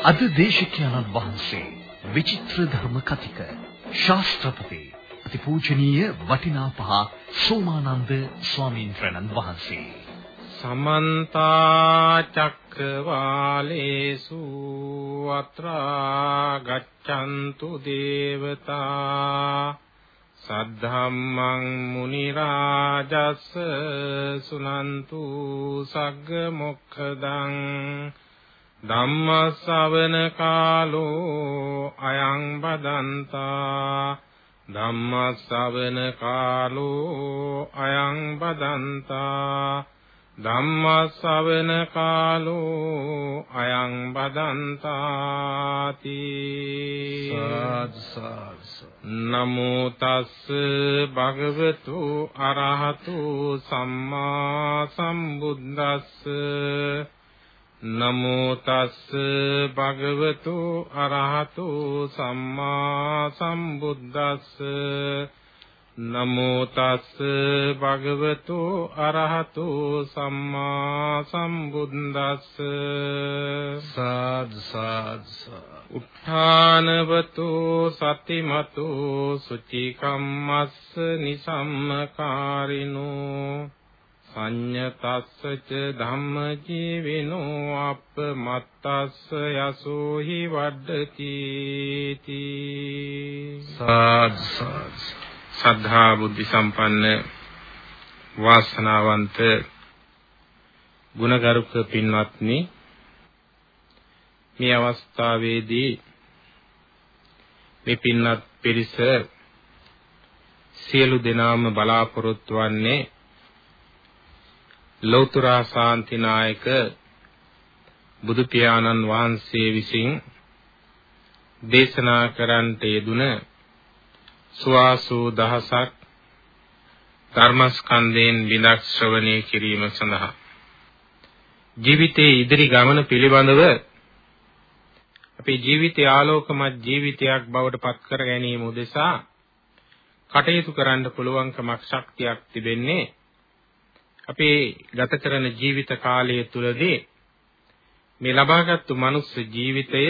අද දේශිකානන් වහන්සේ විචිත්‍ර ධර්ම කතික ශාස්ත්‍රපති අතිපූජනීය වටිනාපහ සෝමානන්ද ස්වාමීන් වහන්සේ. සමන්ත චක්කවාලේසු අත්‍රා ගච්ඡන්තු දේවතා සද්ධම්මං මුනි රාජස් සුනන්තු සග්ග මොක්ඛදං ධම්ම ශ්‍රවණ කාලෝ අයං බදන්තා ධම්ම ශ්‍රවණ කාලෝ අයං බදන්තා ධම්ම ශ්‍රවණ කාලෝ අයං බදන්තාති නමෝ තස් භගවතු අරහතු සම්මා සම්බුද්දස්ස නමෝ තස් භගවතු අරහතු සම්මා සම්බුද්දස්ස. නමෝ තස් භගවතු අරහතු සම්මා සම්බුද්දස්ස. සාද් සාද්. උත්ථානවතු සතිමතු සුචිකම්මස්ස නිසම්මකාරිනෝ සංයතස්සච ධම්ම ජීවිනෝ අප්පමත්තස්ස යසෝ හි වඩ්ඩති සාද්. සද්ධා බුද්ධ සම්පන්න වාසනාවන්ත ගුණගරුක පින්වත්නි මේ අවස්ථාවේදී මේ පින්වත් පිරිස සියලු දෙනාම බලාපොරොත්තු වන්නේ ලෞතර ශාන්තිනායක බුදු පියාණන් වහන්සේ විසින් දේශනා කරන්නට යෙදුන සුවාසූ දහසක් ධර්මස්කන්ධයෙන් විදක් ශ්‍රවණය කිරීම සඳහා. ජීවිතයේ ඉදිරි ගමන පිළිබඳව අපේ ජීවිතය ආලෝකමත් ජීවිතයක් බවට පත් කර ගැනීම උදෙසා කටයුතු කරන්න පුළුවන්කමක් ශක්තියක් තිබෙන්නේ අපේ ගත කරන ජීවිත කාලය තුළදී මේ ලබාගත්තු මනුස්ස ජීවිතය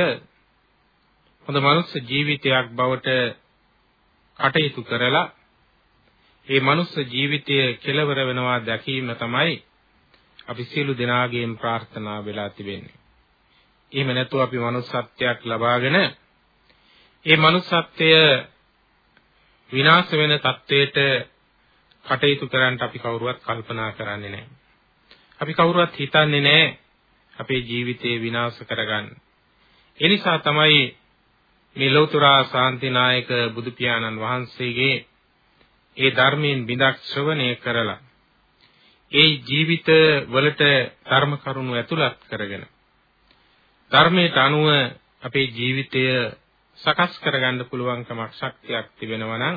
හොඳ මනුස්ස ජීවිතයක් බවට කටයුතු කරලා මේ මනුස්ස ජීවිතය කෙලවර වෙනවා දැකීම තමයි අපි සියලු දෙනාගේම ප්‍රාර්ථනා වෙලා තිබෙන්නේ. එහෙම නැතුව අපි මනුස්සත්වයක් ලබාගෙන ඒ මනුස්සත්වය විනාශ වෙන තත්වයට කටයුතු කරන්න අපි කවුරුවත් කල්පනා කරන්නේ නැහැ. අපි කවුරුවත් හිතන්නේ නැහැ අපේ ජීවිතේ විනාශ කරගන්න. ඒ නිසා තමයි මේ ලෞතර ශාන්තිනායක බුදු පියාණන් වහන්සේගේ ඒ ධර්මයෙන් බිඳක් ශ්‍රවණය කරලා ඒ ජීවිත වලට ධර්ම කරුණු ඇතුළත් කරගෙන ධර්මයට අනුව අපේ ජීවිතය සකස් කරගන්න පුළුවන්කමක් ශක්තියක් තිබෙනවා නම්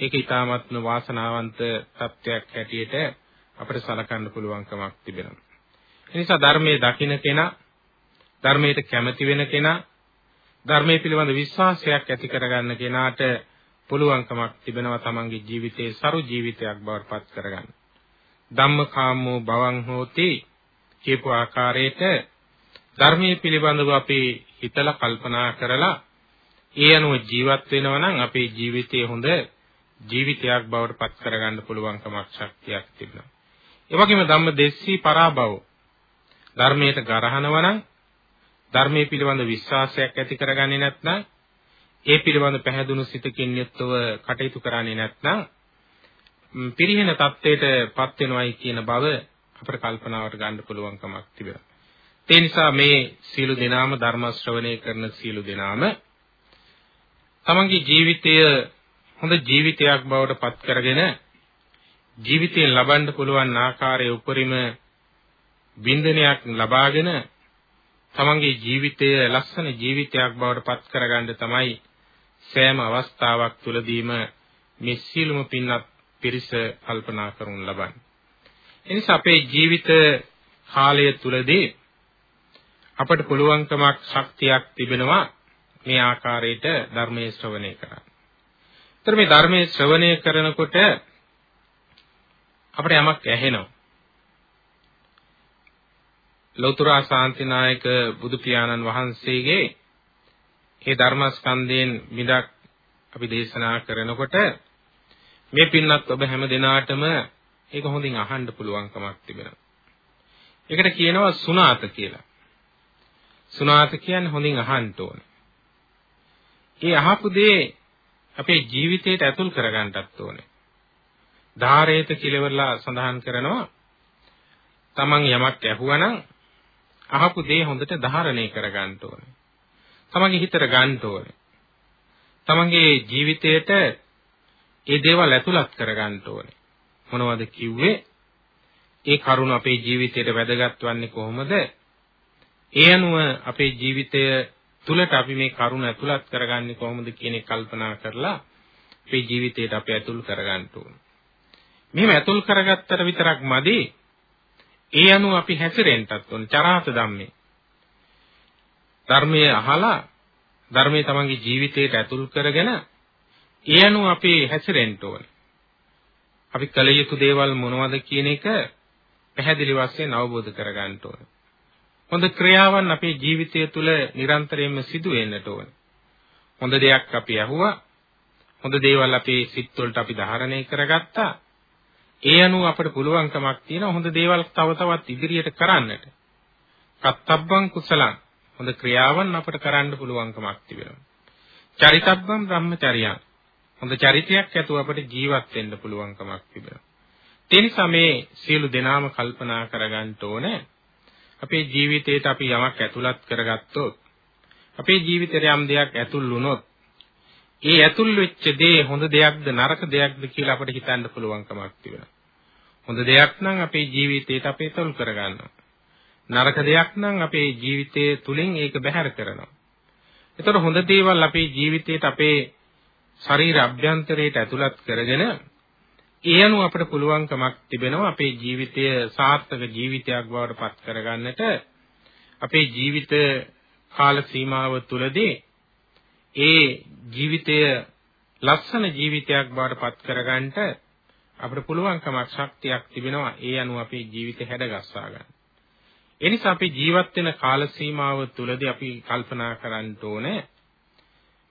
ඒක ඊ타මත්ම වාසනාවන්ත තත්වයක් හැටියට අපිට සලකන්න පුළුවන්කමක් තිබෙනවා. ඒ නිසා ධර්මයේ දකින්න කෙනා ධර්මයට කැමති වෙන කෙනා ධර්මයේ පිළිබඳ විශ්වාසයක් ඇති කරගන්න කෙනාට පුළුවන්කමක් තිබෙනවා තමන්ගේ ජීවිතයේ සරු ජීවිතයක් බවට පත් කරගන්න. ධම්මකාමෝ භවං හෝති කියපු ආකාරයට ධර්මයේ පිළිබඳව අපි හිතලා කල්පනා කරලා ඒ අනුව ජීවත් වෙනවා නම් අපේ ජීවිතයේ හොඳ ජීවිතයක් බවට පත් කරගන්න පුළුවන්කමක් ශක්තියක් තිබෙනවා. ඒ වගේම ධම්මදෙස්සී පරාභව ධර්මයට ගරහනවා නම් ධර්මයේ පිළිබඳ විශ්වාසයක් ඇති කරගන්නේ නැත්නම් ඒ පිළිබඳ පැහැදුණු සිතකින් යුක්තව කටයුතු කරන්නේ නැත්නම් පිරිහෙන தത്വයට පත් වෙනවයි කියන බව අපට කල්පනාවට ගන්න පුළුවන්කමක් තිබෙනවා. ඒ නිසා මේ සීල දෙනාම ධර්ම ශ්‍රවණය කරන සීල දෙනාම තමන්ගේ ජීවිතය හොඳ ජීවිතයක් බවට පත් කරගෙන ජීවිතයෙන් ලබන්න පුළුවන් ආකාරයේ උපරිම වින්දනයක් ලබාගෙන තමන්ගේ ජීවිතය ලස්සන ජීවිතයක් බවට පත් කරගන්න තමයි සෑම අවස්ථාවක් තුළදීම මේ සීලම පින්නත් පිරිස කල්පනා කරනු ලබන්නේ. එනිසා අපේ ජීවිත කාලය තුළදී අපට පුළුවන්කමක් ශක්තියක් තිබෙනවා මේ ආකාරයට ධර්මයේ ශ්‍රවණය කරන්න. ඒතර මේ ධර්මයේ ශ්‍රවණය කරනකොට අපිට යමක් ඇහෙනවා. ලෞතර ශාන්තිනායක බුදු පියාණන් වහන්සේගේ මේ ධර්මස්කන්ධයෙන් මිදක් අපි දේශනා කරනකොට මේ පින්නත් ඔබ හැම දිනාටම ඒක හොඳින් අහන්න පුළුවන්කමක් තිබෙනවා. ඒකට කියනවා සුණාත කියලා. සුණාත කියන්නේ හොඳින් අහන්න ඕනේ. ඒ අහපු දේ අපේ ජීවිතයට ඇතුල් කරගන්නටත් ඕනේ. ධාරේත කිලවලා සඳහන් කරනවා තමන් යමක් ඇහුවනම් අහපු දේ හොඳට ධාරණය කරගන්න ඕනේ. තමන්ගේ හිතට ගන්න ඕනේ. තමන්ගේ ජීවිතයට ඒ දේවල් ඇතුළත් කරගන්න ඕනේ. මොනවද කිව්වේ? ඒ කරුණ අපේ ජීවිතයට වැදගත් වන්නේ කොහොමද? ඒ අනුව අපේ ජීවිතය තුලට අපි මේ කරුණ ඇතුළත් කරගන්නේ කොහොමද කියන එක කල්පනා කරලා අපේ ජීවිතයට අපි ඇතුල් කරගන්න ඕනේ. මෙහෙම ඇතුල් කරගත්තට විතරක් මදි. ඒ අනුව අපි හැසිරෙන්නත් ඕන චරාත ධම්මේ. ධර්මයේ අහලා ධර්මයේ තමන්ගේ ජීවිතයට ඇතුල් කරගෙන ඒ අනුව අපි හැසිරෙන්න ඕන. අපි කල යුතු දේවල් මොනවද කියන එක පැහැදිලි වශයෙන් අවබෝධ කරගන්න ඕන. හොඳ ක්‍රියාවන් අපේ ජීවිතය තුළ නිරන්තරයෙන්ම සිදු වෙන්නට ඕන. හොඳ දෙයක් අපි අහුවා. හොඳ දේවල් අපේ සිත් වලට අපි ධාරණය කරගත්තා. ඒ අනුව අපට පුළුවන්කමක් තියෙනවා හොඳ දේවල් තව තවත් ඉදිරියට කරන්නට. කත්තබ්බං කුසලං හොඳ ක්‍රියාවන් අපට කරන්න පුළුවන්කමක් තිබෙනවා. චරිතබ්බං බ්‍රහ්මචර්යං හොඳ චරිතයක් ඇතුව අපට ජීවත් වෙන්න පුළුවන්කමක් තිබෙනවා. ඒ නිසා මේ සියලු දෙනාම කල්පනා කරගන්න ඕනේ අපේ ජීවිතේට අපි යමක් ඇතුළත් කරගත්තොත් අපේ ජීවිතේට යම් දෙයක් ඇතුල් වුණොත් ඒ ඇතුල් වෙච්ච දේ හොඳ දෙයක්ද නරක දෙයක්ද කියලා අපිට හිතන්න පුළුවන්කමක් තිබෙනවා. හොඳ දෙයක් නම් අපේ ජීවිතේට අපි ඇතුල් කරගන්නවා. නරක දෙයක් නම් අපේ ජීවිතයේ තුලින් ඒක බැහැර කරනවා. ඒතර හොඳ දේවල් අපේ ජීවිතේට අපේ ශරීර අභ්‍යන්තරයට ඇතුළත් කරගෙන ඒ අනුව අපිට පුළුවන්කමක් තිබෙනවා අපේ ජීවිතය සාර්ථක ජීවිතයක් බවට පත් කරගන්නට. අපේ ජීවිත කාල සීමාව තුළදී ඒ ජීවිතය ලස්සන ජීවිතයක් බවට පත් කරගන්නට අපිට පුළුවන්කමක් ශක්තියක් තිබෙනවා. ඒ අනුව අපේ ජීවිතය හැඩගස්වා ගන්න. ඒ නිසා අපි ජීවත් වෙන කාල සීමාව තුළදී අපි කල්පනා කරන්න ඕනේ.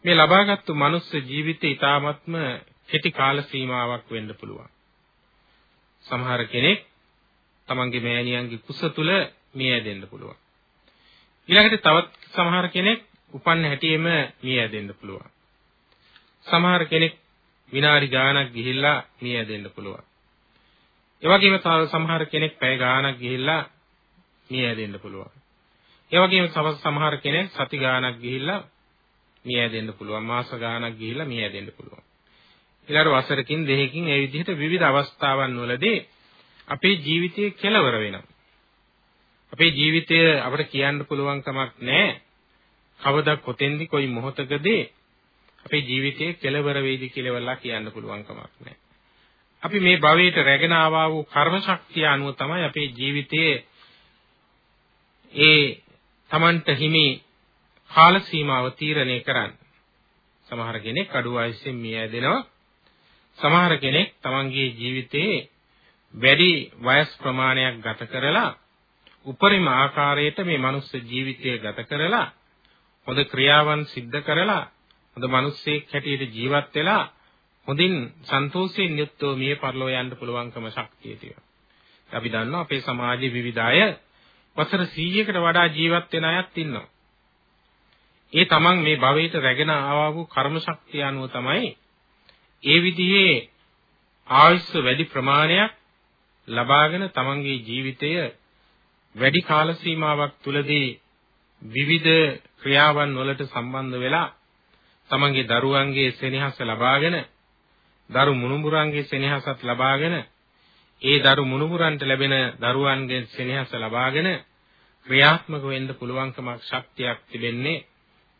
මේ ලබාගත්තු මනුස්ස ජීවිතය ඊ타ත්ම කෙටි කාල සීමාවක් වෙන්න පුළුවන්. සමහර කෙනෙක් තමන්ගේ මෑණියන්ගේ කුස තුල මිය ඇදෙන්න පුළුවන්. ඊළඟට තවත් සමහර කෙනෙක් උපන්න හැටියෙම මිය ඇදෙන්න පුළුවන්. සමහර කෙනෙක් විනාඩි ගාණක් ගිහිල්ලා මිය ඇදෙන්න පුළුවන්. ඒ වගේම සමහර කෙනෙක් පැය ගාණක් ගිහිල්ලා මිය ඇදෙන්න පුළුවන්. ඒ වගේම සමහර කෙනෙක් සති ගාණක් ගිහිල්ලා මිය ඇදෙන්න පුළුවන්. මාස ගාණක් ගිහිල්ලා මිය ඇදෙන්න පුළුවන්. ඊළඟ වසරකින් දෙකකින් ඒ විදිහට විවිධ අවස්ථාවන් වලදී අපේ ජීවිතයේ කෙලවර වෙනවා. අපේ ජීවිතය අපිට කියන්න පුළුවන් කමක් නැහැ. කවදා කොතෙන්ද කොයි මොහොතකදී අපේ ජීවිතයේ කෙලවර වේවි කියලා වෙලා කියන්න පුළුවන් කමක් නැහැ. අපි මේ භවයට රැගෙන ආවා වූ කර්ම ශක්තිය අනුව තමයි අපේ ජීවිතයේ ඒ Tamanට හිමි කාල සීමාව තීරණය කරන්නේ. සමහර කෙනෙක් අඩු වයසෙන් මිය යදෙනවා. සමහර කෙනෙක් තමන්ගේ ජීවිතයේ වැඩි වයස් ප්‍රමාණයක් ගත කරලා උපරිම ආකාරයට මේ මනුස්ස ජීවිතය ගත කරලා හොඳ ක්‍රියාවන් සිද්ධ කරලා හොඳ මිනිස්සෙක් හැටියට ජීවත් වෙලා හොඳින් සන්තෝෂයෙන් යුක්තව මිය පරලෝ යන්න පුළුවන්කම ශක්තිය තියෙනවා. අපි දන්නවා අපේ සමාජයේ විවිධ අය වසර 100කට වඩා ජීවත් වෙන අයත් ඉන්නවා. ඒ තමන් මේ භවයට රැගෙන ආවා වූ කර්ම ශක්තිය අනුව තමයි ඒ විදිහේ ආයුෂ වැඩි ප්‍රමාණයක් ලබාගෙන තමන්ගේ ජීවිතය වැඩි කාල සීමාවක් තුලදී විවිධ ක්‍රියාවන් වලට සම්බන්ධ වෙලා තමන්ගේ දරුවන්ගේ සෙනෙහස ලබාගෙන දරු මුණුබුරන්ගේ සෙනෙහසත් ලබාගෙන ඒ දරු මුණුබුරන්ට ලැබෙන දරුවන්ගේ සෙනෙහස ලබාගෙන ක්‍රියාත්මක වෙන්න පුළුවන්කමක් ශක්තියක් තිබෙන්නේ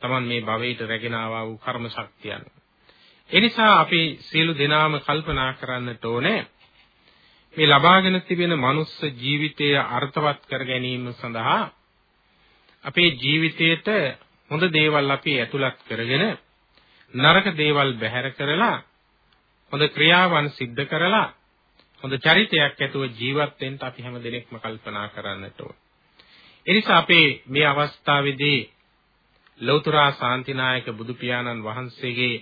තමන් මේ භවයට රැගෙන ආවා වූ කර්ම ශක්තියන්. ඒ නිසා අපි සියලු දෙනාම කල්පනා කරන්නට ඕනේ මේ ලබාගෙන තිබෙන මනුස්ස ජීවිතය අර්ථවත් කර ගැනීම සඳහා අපේ ජීවිතයට හොඳ දේවල් අපි ඇතුළත් කරගෙන නරක දේවල් බැහැර කරලා හොඳ ක්‍රියාවන් සිද්ධ කරලා හොඳ චරිතයක් ඇතුව ජීවත් වෙන්න අපි හැම දිනෙකම කල්පනා කරන්නට ඕන. එනිසා අපේ මේ අවස්ථාවේදී ලෞතර ශාන්තිනායක බුදු පියාණන් වහන්සේගේ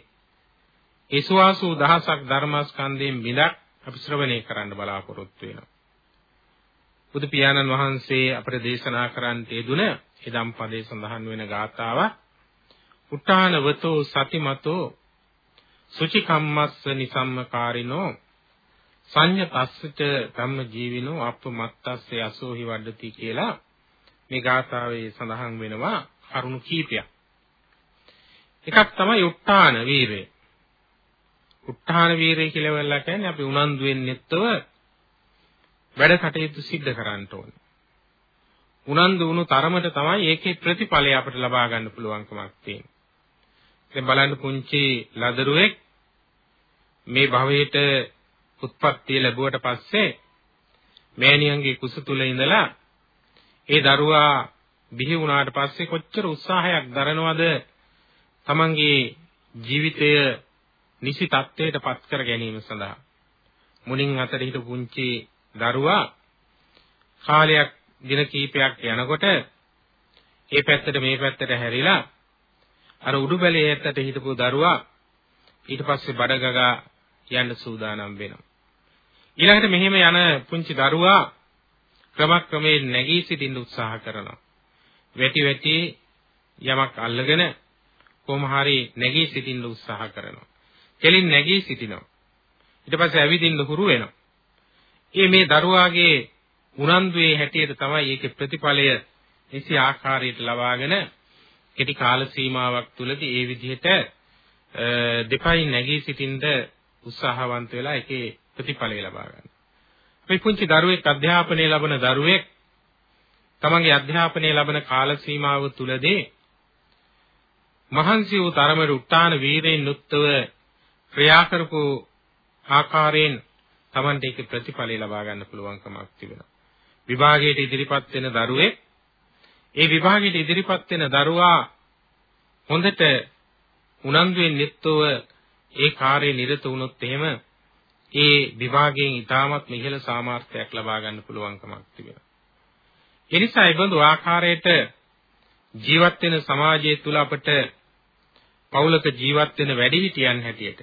ඒසුවාසු දහසක් ධර්මස්කන්ධයෙන් බිඳක් අපි ශ්‍රවණය කරන්න බලාපොරොත්තු වෙනවා. බුදු පියාණන් වහන්සේ අපට දේශනා කරන්නට යෙදුන එදම් පදේ සඳහන් වෙන ගාථාව උට්ටානවතෝ සතිමතෝ සුචි කම්මස්ස නිසම්මකාරිනෝ සංඤතස්සච ධම්ම ජීවිනෝ අප්පමත්තස්සේ අසෝහි වඩති කියලා මේ ගාථාවේ සඳහන් වෙනවා කරුණු කීපයක්. එකක් තමයි උත්තාන වීරය. උත්තාන වීරය කියලා වෙලා කියන්නේ අපි උනන්දු වෙන්නෙත්ව වැඩ කටයුතු සිද්ධ කරන්න ඕනේ. උනන්දු වුණු තරමට තමයි ඒකේ ප්‍රතිඵලය අපිට ලබා ගන්න පුළුවන්කමක් තියෙන්නේ. දැන් බලන්න පුංචි ලදරුවෙක් මේ භවයේට උත්පත්තිය ලැබුවට පස්සේ මෑණියන්ගේ කුස තුල ඉඳලා ඒ දරුවා බිහි වුණාට පස්සේ කොච්චර උත්සාහයක් දරනවද තමන්ගේ ජීවිතය නිසි තත්ත්වයට පත් කර ගැනීම සඳහා මුණින් අතර හිටපු පුංචි දරුවා කාලයක් දින කීපයක් යනකොට ඒ පැත්තට මේ පැත්තට හැරිලා අර උඩුබැලේ ඇත්තට හිටපු දරුවා ඊට පස්සේ බඩගගා යන්න සූදානම් වෙනවා. ඊළඟට මෙහෙම යන පුංචි දරුවා ක්‍රමක්‍රමයෙන් නැගී සිටින්න උත්සාහ කරනවා. වැටි වැටි යමක් අල්ලගෙන කොහොම හරි නැගී සිටින්න උත්සාහ කරනවා. කෙලින් නැගී සිටිනවා. ඊට පස්සේ ඇවිදින්න හුරු වෙනවා. ඒ මේ දරුවාගේ උනන්දුවේ හැටියට තමයි ඒකේ ප්‍රතිඵලය නිසි ආකාරයට ලබාගෙන කෙටි කාල සීමාවක් තුළදී ඒ විදිහට දෙපයි නැගී සිටින්න උත්සාහවන්ත වෙලා ඒකේ ප්‍රතිඵලය ලබා ගන්න. අපි පුංචි දරුවෙක් අධ්‍යාපනය ලබන දරුවෙක් තමන්ගේ අධ්‍යාපනය ලබන කාල සීමාව තුළදී මහන්සි වූ තරමට උත්තාන වීරයෙන් යුක්තව ක්‍රියා කරපු ආකාරයෙන් තමන්ට ඒක ප්‍රතිඵලය ලබා ගන්න පුළුවන්කමක් තිබෙනවා. විභාගයට ඉදිරිපත් වෙන දරුවෙක් ඒ විභාගයට ඉදිරිපත් වෙන දරුවා හොඳට උනන්දුවෙන් නිත්ව ඒ කාර්යයේ නිරත වුණොත් එහෙම ඒ විභාගයෙන් ඉතාමත් ඉහළ සාමාර්ථයක් ලබා ගන්න පුළුවන්කමක් තිබෙනවා. ඒ නිසා ඒ බඳු ආකාරයට ජීවත් වෙන සමාජය තුල අපට පෞලක ජීවත් වෙන වැඩිහිටියන් හැටියට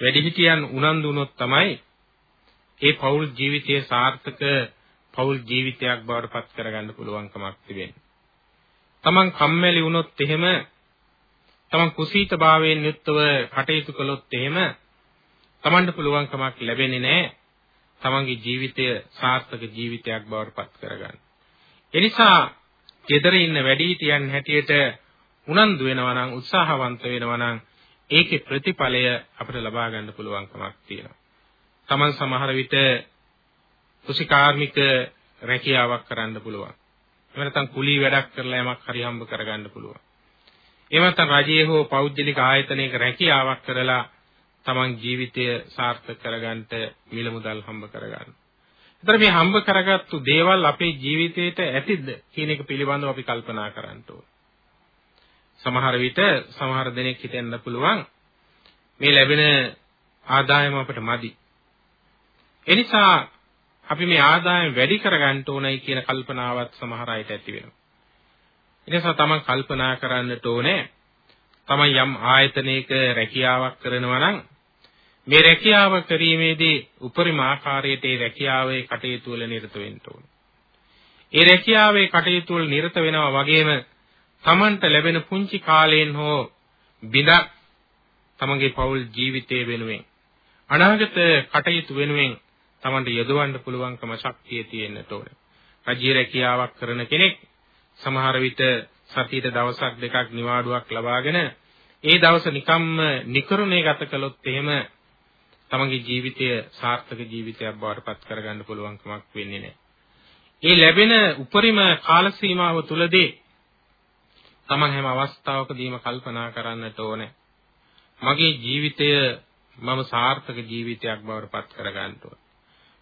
වැඩිහිටියන් උනන්දු වුණොත් තමයි ඒ පෞල් ජීවිතය සාර්ථක පෞල් ජීවිතයක් බවට පත් කරගන්න පුළුවන්කමක් තිබෙනවා. තමන් කම්මැලි වුණොත් එහෙම තමන් කුසීතභාවයෙන් යුක්තව කටයුතු කළොත් එහෙම තමන්ට පුළුවන්කමක් ලැබෙන්නේ නැහැ. තමන්ගේ ජීවිතය සාර්ථක ජීවිතයක් බවට පත් කරගන්න. එනිසා gedare ඉන්න වැඩිහිටියන් හැටියට උනන්දු වෙනවා නම් උත්සාහවන්ත වෙනවා නම් ඒකේ ප්‍රතිඵලය අපිට ලබා ගන්න පුළුවන්කමක් තියෙනවා. Taman සමහර විට කුසිකාර්මික රැකියාවක් කරන්න පුළුවන්. එහෙම නැත්නම් කුලී වැඩක් කරලා යමක් හරි හම්බ කරගන්න පුළුවන්. එහෙම නැත්නම් රජයේ හෝ පෞද්ගලික ආයතනයක රැකියාවක් කරලා Taman ජීවිතය සාර්ථක කරගන්නට මිල මුදල් හම්බ කරගන්න. ඒතර මේ හම්බ කරගත්තු දේවල් අපේ ජීවිතේට ඇතිද කියන එක පිළිබඳව අපි කල්පනා කරන්න ඕන. සමහර විට සමහර දෙනෙක් හිතෙන්න පුළුවන් මේ ලැබෙන ආදායම අපට මදි. එනිසා අපි මේ ආදායම වැඩි කරගන්න ඕනයි කියන කල්පනාවත් සමහර අයට ඇති වෙනවා. එනිසා තමන් කල්පනා කරන්නට ඕනේ තමන් යම් ආයතනයක රැකියාවක් කරනවා නම් මේ රැකියාව කිරීමේදී උපරිම ආකාරයට ඒ රැකියාවේ කටයුතු වල නිරත වෙන්න ඕනේ. ඒ රැකියාවේ කටයුතු වල නිරත වෙනවා වගේම තමන්ට ලැබෙන පුංචි කාලයෙන් හෝ බිඳක් තමන්ගේ පෞල් ජීවිතය වෙනුවෙන් අනාගත කටයුතු වෙනුවෙන් තමන්ට යොදවන්න පුළුවන්කම ශක්තිය තියෙන්නට ඕනේ. රජී රැකියාවක් කරන කෙනෙක් සමහර විට සතියට දවසක් දෙකක් නිවාඩුවක් ලබාගෙන ඒ දවස නිකම්ම නිකරුණේ ගත කළොත් එහෙම තමන්ගේ ජීවිතය සාර්ථක ජීවිතයක් බවට පත් කරගන්න පුළුවන් කමක් වෙන්නේ නැහැ. ඒ ලැබෙන උපරිම කාල සීමාව තුලදී තමන් හැම අවස්ථාවකදීම කල්පනා කරන්නට ඕනේ. මගේ ජීවිතය මම සාර්ථක ජීවිතයක් බවට පත් කරගන්න ඕනේ.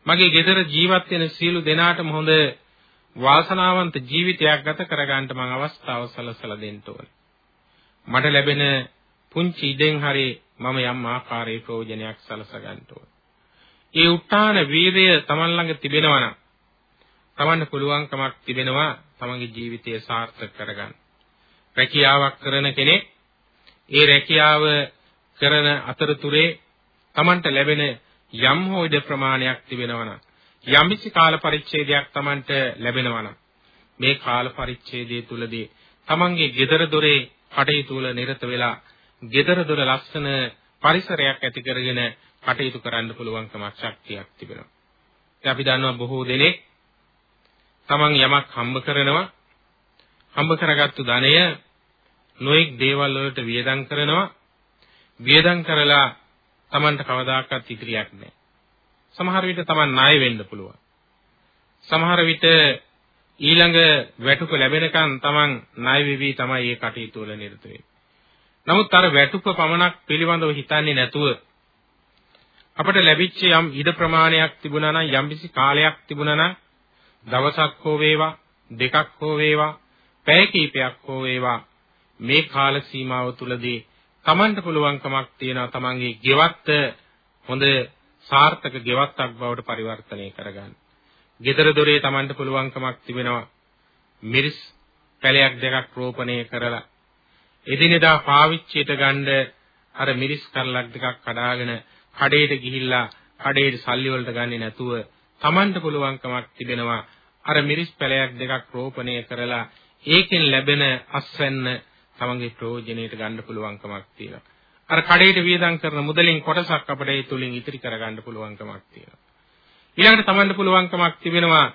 මගේ ගෙදර ජීවත් වෙන සියලු දෙනාටම හොඳ වාසනාවන්ත ජීවිතයක් ගත කරගන්න මම අවස්ථාව සලසලා දෙන්න ඕනේ. මට ලැබෙන පුංචි ඉඩෙන් හරි මම යම් ආකාරයේ ප්‍රයෝජනයක් සලස ගන්න ඕනේ. ඒ උත්තාන වීරය Taman ළඟ තිබෙනවා නම් තමන්න පුළුවන්කමක් තිබෙනවා තමන්ගේ ජීවිතය සාර්ථක කරගන්න. රැකියාවක් කරන කෙනෙක් ඒ රැකියාව කරන අතරතුරේ තමන්ට ලැබෙන යම් හෝ ඉඩ ප්‍රමාණයක් තිබෙනවා නම් යම්කිසි කාල පරිච්ඡේදයක් තමන්ට ලැබෙනවා නම් මේ කාල පරිච්ඡේදය තුලදී තමන්ගේ gedara dore කටයුතු වල නිරත වෙලා gedara dore ලස්සන පරිසරයක් ඇති කරගෙන කටයුතු කරන්න පුළුවන්කමක් ශක්තියක් තිබෙනවා. ඉතින් අපි දන්නවා බොහෝ දෙනෙක් තමන් යමක් හම්බ කරනවා හම්බ කරගත්තු ධනය නොඑක් දේවල් වලට වියදම් කරනවා වියදම් කරලා තමන්ට කවදාකවත් ඉතිරියක් නැහැ. සමහර විට තමන් ණය වෙන්න පුළුවන්. සමහර විට ඊළඟ වැටුප ලැබෙනකන් තමන් ණය වෙවි තමයි මේ කටයුතු වල නිරත වෙන්නේ. නමුත් අර වැටුප පමණක් පිළිබඳව හිතන්නේ නැතුව අපට ලැබිච්ච යම් ඉඩ ප්‍රමාණයක් තිබුණා නම් යම්කිසි කාලයක් තිබුණා නම් දවසක් හෝ වේවා දෙකක් හෝ වේවා පැය කිහිපයක් හෝ වේවා මේ කාල සීමාව තුලදී Tamanට පුළුවන්කමක් තියෙනවා Tamanගේ ගෙවත්ත හොඳ සාර්ථක ගෙවත්තක් බවට පරිවර්තනය කරගන්න. gedara dore Tamanට පුළුවන්කමක් තිබෙනවා මිරිස් පැලයක් දෙකක් රෝපණය කරලා එදිනෙදා පාවිච්චියට ගන්න අර මිරිස් කරලක් දෙකක් කඩාගෙන කඩේට ගිහිල්ලා කඩේට සල්ලි වලට ගන්නේ නැතුව Tamanට පුළුවන්කමක් තිබෙනවා අර මිරිස් පැලයක් දෙකක් රෝපණය කරලා ඒකෙන් ලැබෙන අස්වැන්න තමන්ගේ ප්‍රයෝජනෙට ගන්න පුළුවන්කමක් තියෙනවා. අර කඩේට වියදම් කරන මුදලින් කොටසක් අපිට ඒ තුලින් ඉතිරි කරගන්න පුළුවන්කමක් තියෙනවා. ඊළඟට තමන්ට පුළුවන්කමක් තිබෙනවා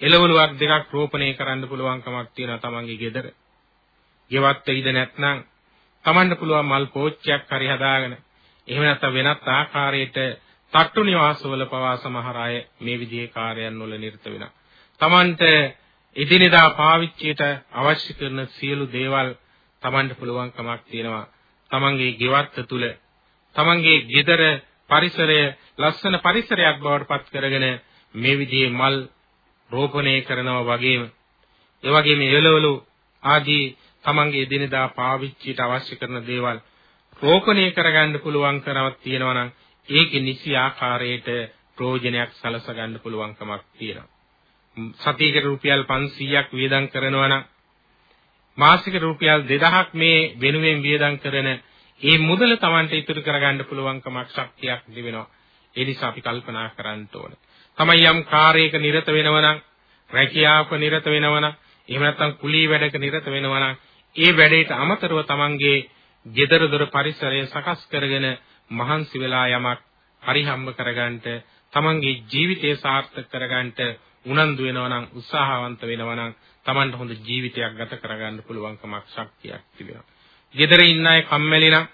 එළවලුවක් දෙකක් රෝපණය කරන්න පුළුවන්කමක් තියෙනවා තමන්ගේ ගෙදර. ගෙවත්ත ඉද නැත්නම් තමන්ට පුළුවන් මල් පෝච්චියක් හරි හදාගෙන එහෙම නැත්නම් වෙනත් ආකාරයකට තට්ටු නිවාසවල පවා සමහර අය මේ විදිහේ කාර්යයන් වල නිරත වෙනවා. තමන්ට එදිනෙදා පාවිච්චියට අවශ්‍ය කරන සියලු දේවල් තමන්ට පුළුවන්කමක් තියෙනවා තමන්ගේ ගෙවත්ත තුල තමන්ගේ ගෙදර පරිසරය ලස්සන පරිසරයක් බවට පත් කරගෙන මේ විදිහේ මල් රෝපණය කරනවා වගේම ඒ වගේම එළවලු ආදී තමන්ගේ එදිනෙදා පාවිච්චියට අවශ්‍ය කරන දේවල් රෝපණය කරගන්න පුළුවන් කරවක් තියෙනවා නම් ඒකේ නිසි ආකාරයට ප්‍රයෝජනයක් සලස ගන්න පුළුවන්කමක් තියෙනවා. සතියකට රුපියල් 500ක් වියදම් කරනවා නම් මාසික රුපියල් 2000ක් මේ වෙනුවෙන් වියදම් කරන ඒ මුදල Tamanට ඉතුරු කරගන්න පුළුවන්කමක් ශක්තියක් දිවෙනවා. ඒ නිසා අපි කල්පනා කරන්න ඕනේ. තමයි යම් කාර්යයක නිරත වෙනවා නම්, රැකියාවක නිරත වෙනවා නම්, එහෙම නැත්නම් කුලී වැඩක නිරත වෙනවා නම්, ඒ වැඩේට අමතරව Tamanගේ gedara dora පරිසරය සකස් කරගෙන මහන්සි වෙලා යමක් පරිහම්බ කරගන්නට, Tamanගේ ජීවිතය සාර්ථක කරගන්නට උනන්දු වෙනවා නම්, උත්සාහවන්ත වෙනවා නම් Tamanට හොඳ ජීවිතයක් ගත කරගන්න පුළුවන්කමක් ශක්තියක් තිබෙනවා. gedare ඉන්න අය කම්මැලි නම්,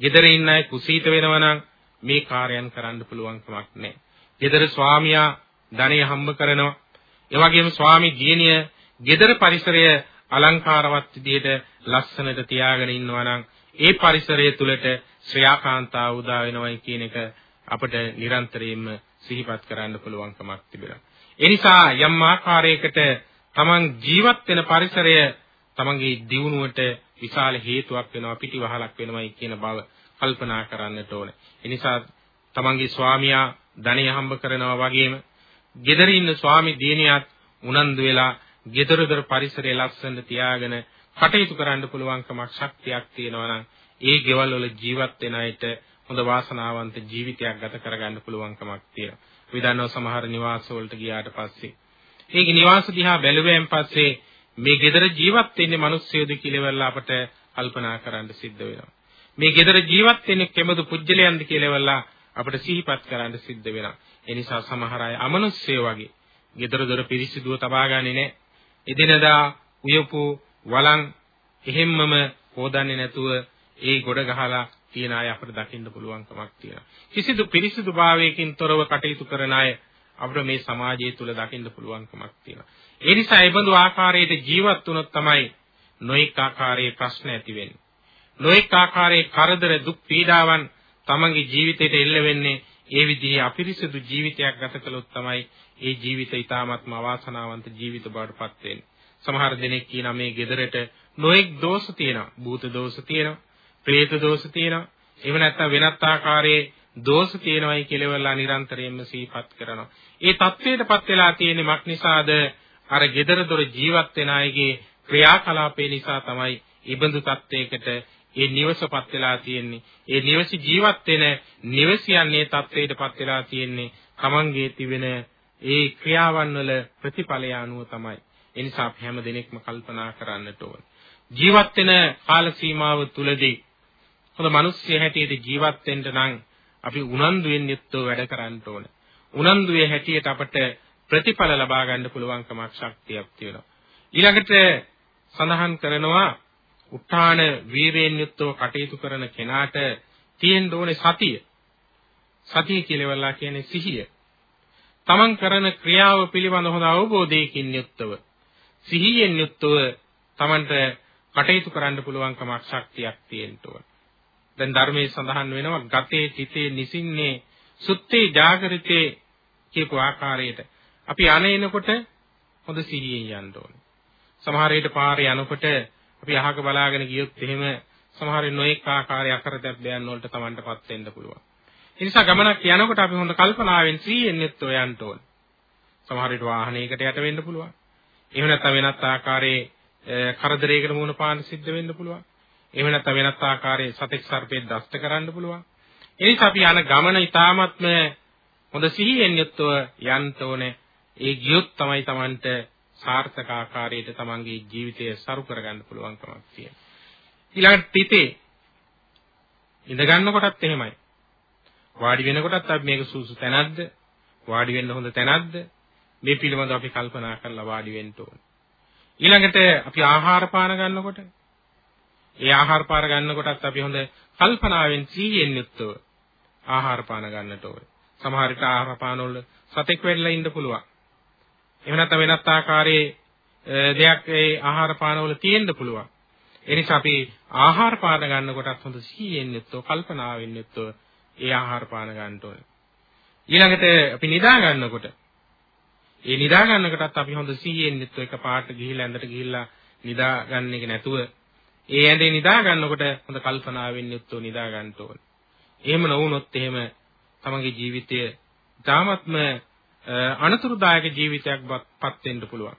gedare ඉන්න අය කුසීත වෙනවා නම් මේ කාර්යයන් කරන්න පුළුවන්කමක් නැහැ. gedare ස්වාමියා ධනය හම්බ කරනවා. ඒ වගේම ස්වාමි දියණිය gedare පරිසරය අලංකාරවත් විදිහට ලස්සනට තියාගෙන ඉන්නවා නම් ඒ පරිසරය තුළට ශ්‍රේයාකාන්තාව උදා වෙනවයි කියන එක අපිට නිරන්තරයෙන්ම සිහිපත් කරන්න පුළුවන්කමක් තිබෙනවා. ඒ නිසා යම් ආකාරයකට තමන් ජීවත් වෙන පරිසරය තමන්ගේ දියුණුවට විශාල හේතුවක් වෙනවා පිටිවහලක් වෙනවයි කියන බව කල්පනා කරන්නට ඕනේ. ඒ නිසා තමන්ගේ ස්වාමියා ධනය හම්බ කරනවා වගේම gedare ඉන්න ස්වාමි දිනියත් උනන්දු වෙලා gedare දර පරිසරය ලස්සනට තියාගෙන කටයුතු කරන්න පුළුවන්කමක් ශක්තියක් තියෙනවා නම් ඒ ගෙවල් වල ජීවත් වෙන අයට හොඳ වාසනාවන්ත ජීවිතයක් ගත කරගන්න පුළුවන්කමක් තියෙනවා. අපි දන්නවා සමහර නිවාස වලට ගියාට පස්සේ ඒකේ නිවාස දිහා බැලුවෙන් පස්සේ මේ gedara ජීවත් වෙන්නේ මිනිස්සුයෝද කියලා අපට කල්පනා කරන්න සිද්ධ වෙනවා. මේ gedara ජීවත් වෙන්නේ කෙමදු පුජ්‍යලයන්ද කියලා අපට සිහිපත් කරන්න සිද්ධ වෙනවා. ඒ නිසා සමහර අය අමනුෂ්‍යය වගේ gedara දොර පිරිසිදුව තබා ගන්නේ නැහැ. එදිනදා උයපු වලන් එහෙම්මම හොදන්නේ නැතුව ඒ ගොඩ ගහලා තියෙන අය අපිට දකින්න පුළුවන්කමක් තියෙනවා. කිසිදු පිරිසිදු භාවයකින් තොරව කටයුතු කරන අය අපිට මේ සමාජය තුල දකින්න පුළුවන්කමක් තියෙනවා. ඒ නිසා ඒ බඳු ආකාරයට ජීවත් වුණොත් තමයි නොඑක ආකාරයේ ප්‍රශ්න ඇති වෙන්නේ. නොඑක ආකාරයේ කරදර දුක් පීඩාවන් තමන්ගේ ජීවිතයට එල්ල වෙන්නේ ඒ විදිහේ අපිරිසිදු ජීවිතයක් ගත කළොත් තමයි ඒ ජීවිතය ඊටාත්ම අවාසනාවන්ත ජීවිත බවට පත් වෙන්නේ. සමහර දෙනෙක් කියනවා මේ ගෙදරට නොඑක් දෝෂ තියෙනවා. භූත දෝෂ තියෙනවා. പ്രേත දෝෂ තියෙනවා. එහෙම නැත්නම් වෙනත් ආකාරයේ දෝෂ තියෙනවයි කියලා නිරන්තරයෙන්ම සිහිපත් කරනවා. ඒ தത്വයටපත් වෙලා තියෙන්නේ මක් නිසාද? අර gedara dor ජීවත් වෙන අයගේ ක්‍රියාකලාපේ නිසා තමයි ඉබඳු தത്വයකට ඒ නිවසපත් වෙලා තියෙන්නේ. ඒ නිවස ජීවත් වෙන නිවසියන්නේ தത്വයටපත් වෙලා තියෙන්නේ Tamange තිබෙන ඒ ක්‍රියාවන් වල ප්‍රතිඵලය අනුව තමයි. ඒ නිසා අපි හැම දිනෙකම කල්පනා කරන්නට ඕන. ජීවත් වෙන කාල සීමාව තුලදී හොඳ මිනිස්සෙ හැටියට ජීවත් වෙන්න නම් අපි උනන්දු වෙන්නත් වැඩ කරන්න ඕනේ. උනන්දුවේ හැටියට අපට ප්‍රතිඵල ලබා ගන්න පුළුවන්කමක් ශක්තියක් තියෙනවා. ඊළඟට සඳහන් කරනවා උත්හාන වීරයෙන් යුක්තව කටයුතු කරන කෙනාට තියෙන්න ඕනේ සතිය. සතිය කියලා කියන්නේ සිහිය. තමන් කරන ක්‍රියාව පිළිබඳ හොඳ අවබෝධයකින් යුක්තව සිහියෙන් යුක්තව තමන්ට කටයුතු කරන්න පුළුවන්කමක් ශක්තියක් තියෙන්න ඕන. දැන් ධර්මයේ සඳහන් වෙනවා ගතේ තිතේ නිසින්නේ සුත්තේ ජාගරිතේ කියපු ආකාරයට අපි අනේනකොට හොඳ සිහියෙන් යන්න ඕනේ. සමහර විට පාරේ යනකොට අපි අහක බලාගෙන ගියොත් එහෙම සමහර නොඑක ආකාරයේ අකරදැබ්බයන් වලට Tamanටපත් වෙන්න පුළුවන්. ඒ නිසා ගමනක් යනකොට අපි හොඳ කල්පනාවෙන් සිහියෙන් යුක්තව යන්න ඕනේ. සමහර විට වාහනයකට යට වෙන්න පුළුවන්. එහෙම නැත්නම් වෙනත් ආකාරයේ කරදරයකට මුහුණ පාන්න සිද්ධ වෙන්න පුළුවන්. එහෙම නැත්නම් වෙනත් ආකාරයේ සතෙක් සර්පෙක් දෂ්ට කරන්න පුළුවන්. ඒ නිසා අපි යන ගමන ඊ타මත්ම හොඳ සිහියෙන් යුක්තව යන්න ඕනේ. ඒ ගියොත් තමයි Tamanට සාර්ථක ආකාරයට Tamanගේ ජීවිතය සරු කරගන්න පුළුවන්කමක් තියෙනවා. ඊළඟට පිටේ ඉඳ ගන්නකොටත් එහෙමයි. වාඩි වෙනකොටත් අපි මේක සුසු තැනක්ද? වාඩි වෙන්න හොඳ තැනක්ද? මේ පිළිබඳව අපි කල්පනා කරලා වාඩි වෙන්න ඕනේ. ඊළඟට අපි ආහාර පාන ගන්නකොට ඒ ආහාර පාන ගන්නකොටත් අපි හොඳ කල්පනාවෙන් සීයෙන් යුක්තව ආහාර පාන ගන්නට ඕනේ. සමහර විට ආහාර පාන වල සතෙක් වෙඩලා ඉන්න පුළුවන්. එහෙම නැත්නම් වෙනත් ආකාරයේ දෙයක් ඒ ආහාර පාන වල තියෙන්න පුළුවන්. ඒ නිසා අපි ආහාර පාන ගන්නකොටත් හොඳ සීයෙන් යුක්තව කල්පනාවෙන් යුක්තව ඒ ආහාර පාන ගන්න ඕනේ. ඊළඟට අපි නිදා ගන්නකොට ඒ නිදා ගන්නකොටත් අපි හොඳ සිහියෙන් යුක්තව එක පාට ගිහිල්ලා ඇඳට ගිහිල්ලා නිදා ගන්න එක නැතුව ඒ ඇඳේ නිදා ගන්නකොට හොඳ කල්පනාවෙන් යුක්තව නිදා ගන්න ඕනේ. එහෙම නොවුනොත් එහෙම තමගේ ජීවිතය තාමත්ම අනතුරුදායක ජීවිතයක් පත් වෙන්න පුළුවන්.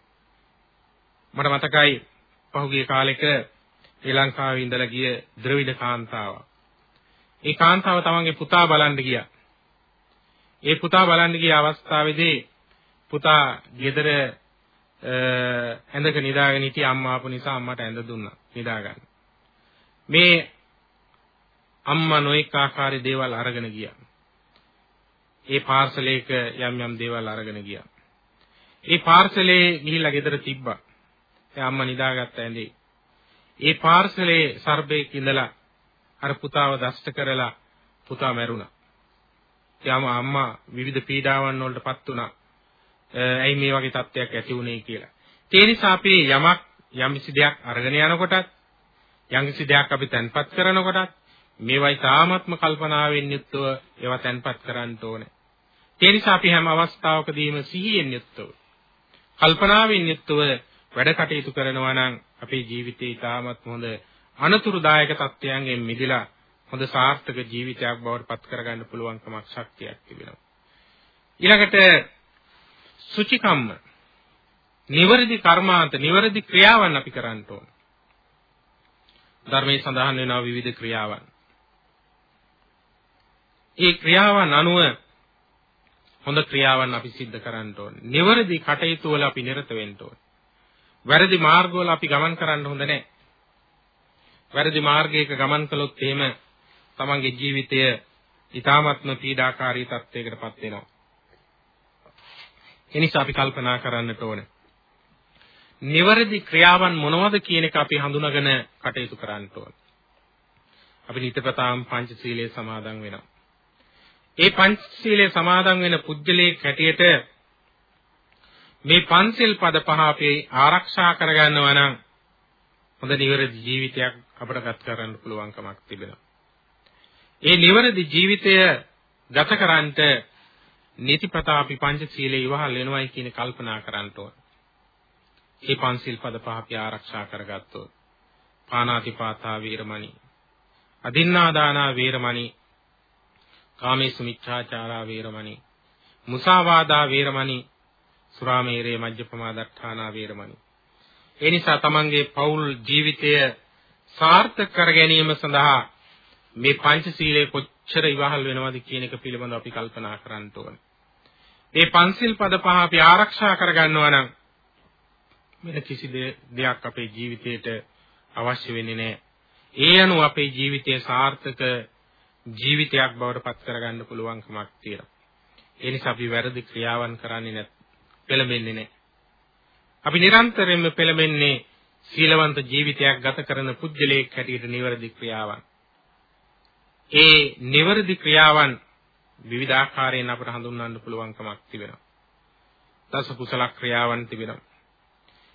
මට මතකයි පහුගිය කාලෙක ශ්‍රී ලංකාවේ ඉඳලා ගිය ද්‍රවිඩ කාන්තාවක්. ඒ කාන්තාව තමන්ගේ පුතා බලන්න ගියා. ඒ පුතා බලන්න ගිය අවස්ථාවේදී පුතා ගෙදර ඇඳක නිදාගෙන හිටිය අම්මා ආපු නිසා අම්මට ඇඳ දුන්නා නිදා ගන්න. මේ අම්මා නොඑක ආකාරයේ දේවල් අරගෙන ගියා. ඒ පාර්සලයක යම් යම් දේවල් අරගෙන ගියා. ඒ පාර්සලේ ගිහිල්ලා ගෙදර තිබ්බා. ඒ අම්මා නිදාගත්ත ඇඳේ. ඒ පාර්සලේ සර්බේක ඉඳලා අර පුතාව දෂ්ට කරලා පුතා මැරුණා. යාම අම්මා විවිධ පීඩාවන් වලටපත් වුණා. ඇයි මේ වගේ තත්ත්වයක් ඇති වුනේ කියලා. ඒ නිසා අපි යමක් යම්කිසි දෙයක් අරගෙන යනකොටත් යම්කිසි දෙයක් අපි තැන්පත් කරනකොටත් මේවයි තාමත්ම කල්පනාවෙන් යුක්තව ඒවා තැන්පත් කරන්න ඕනේ. ඒ නිසා අපි හැම අවස්ථාවකදීම සිහියෙන් යුක්තව කල්පනාවෙන් යුක්තව වැඩ කටයුතු කරනවා නම් අපේ ජීවිතේ ඊටමත් හොඳ අනතුරුදායක තත්ත්වයන්ගෙන් මිදලා හොඳ සාර්ථක ජීවිතයක් බවට පත් කරගන්න පුළුවන්කමක් ශක්තියක් තිබෙනවා. ඊළඟට සුචිකම්ම නිවැරදි කර්මාන්ත නිවැරදි ක්‍රියාවන් අපි කරන්න ඕන. ධර්මයේ සඳහන් වෙනවා විවිධ ක්‍රියාවන්. ඒ ක්‍රියාවන් අනුව හොඳ ක්‍රියාවන් අපි සිද්ධ කරන්න ඕනේ. නිවැරදි කටයුතු වල අපි නිරත වෙන්න ඕනේ. වැරදි මාර්ගවල අපි ගමන් කරන්න හොඳ නැහැ. වැරදි මාර්ගයක ගමන් කළොත් එහෙම තමන්ගේ ජීවිතය ඊ타ත්ම පීඩාකාරී තත්යකටපත් වෙනවා. එනිසා අපි කල්පනා කරන්නට ඕනේ. නිවැරදි ක්‍රියාවන් මොනවද කියන එක අපි හඳුනාගෙන කටයුතු කරන්න ඕනේ. අපි නිතරම පංචශීලයේ සමාදන් වෙනවා. ඒ පංචශීලයේ සමාදන් වෙන පුජ්‍යලයේ හැටියට මේ පංචිල් පද පහ අපි ආරක්ෂා කරගන්නවා නම් හොඳ නිවැරදි ජීවිතයක් අපට ගත කරන්න පුළුවන්කමක් තිබෙනවා. ඒ නිවැරදි ජීවිතය ගත කරන්නට නීතිපතා අපි පංචශීලයේ ඉවහල් වෙනවයි කියන කල්පනා කරන්න ඕන. මේ පංචශීල් පද පහ අපි ආරක්ෂා කරගත්තොත් පානාතිපාතා වීරමණී අදින්නාදානා වීරමණී කාමේසු මිච්ඡාචාරා වේරමණී මුසාවාදා වේරමණී සුරාමේරේ මජ්ජපමාදට්ඨානා වේරමණී ඒ නිසා තමන්ගේ පෞල් ජීවිතය සාර්ථක කර ගැනීම සඳහා මේ පංචශීලයේ කොච්චර ඉවහල් වෙනවද කියන එක පිළිබඳව අපි කල්පනා කරන්න ඕනේ. මේ පංචශීල් පද පහ අපි ආරක්ෂා කරගන්නවා නම් වෙන කිසි දෙයක් අපේ ජීවිතේට අවශ්‍ය වෙන්නේ නැහැ. ඒ අනුව අපේ ජීවිතය සාර්ථක ජීවිතයක් බවට පත් කරගන්න පුළුවන්කමක් තියෙනවා. ඒ නිසා අපි වැරදි ක්‍රියාවන් කරන්නේ නැත් පෙළඹෙන්නේ නැහැ. අපි නිරන්තරයෙන්ම පෙළඹෙන්නේ සීලවන්ත ජීවිතයක් ගත කරන පුජ්‍යලයක් හැටියට නිවැරදි ක්‍රියාවන්. ඒ නිවැරදි ක්‍රියාවන් විවිධාකාරයෙන් අපට හඳුන්වන්න පුළුවන්කමක් තිබෙනවා. දස කුසල ක්‍රියාවන් තිබෙනවා.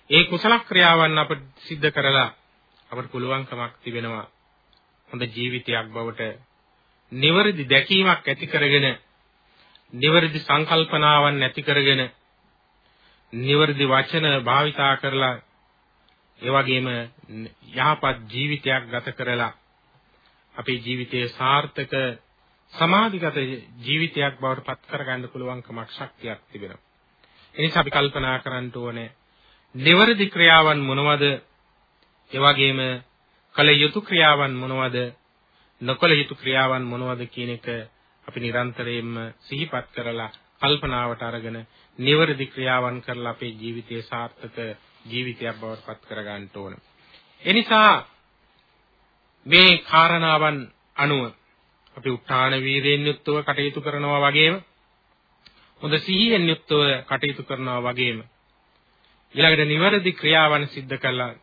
ඒ කුසල ක්‍රියාවන් අපට සිද්ධ කරලා අපට පුළුවන්කමක් තිබෙනවා හොඳ ජීවිතයක් බවට නිවැරදි දැකීමක් ඇති කරගෙන නිවැරදි සංකල්පනාවන් ඇති කරගෙන නිවැරදි වචන භාවිතා කරලා ඒ වගේම යහපත් ජීවිතයක් ගත කරලා අපේ ජීවිතයේ සාර්ථක සමාධිගත ජීවිතයක් බවට පත් කරගන්න පුළුවන්කමක් ශක්තියක් තිබෙනවා. ඒ නිසා අපි කල්පනා කරන්න ඕනේ නිවැරදි ක්‍රියාවන් මොනවද? ඒ වගේම කල යුතු ක්‍රියාවන් මොනවද? නොකල යුතු ක්‍රියාවන් මොනවද කියන එක අපි නිරන්තරයෙන්ම සිහිපත් කරලා කල්පනාවට අරගෙන නිවැරදි ක්‍රියාවන් කරලා අපේ ජීවිතයේ සාර්ථක ජීවිතයක් බවට පත් කර ගන්න ඕන. එනිසා මේ කාරණාවන් අනුව අපි උත්හාන වීරයෙන් යුක්තව කටයුතු කරනවා වගේම හොඳ සිහියෙන් යුක්තව කටයුතු කරනවා වගේම ඊළඟට නිවැරදි ක්‍රියාවන් සිද්ධ කළා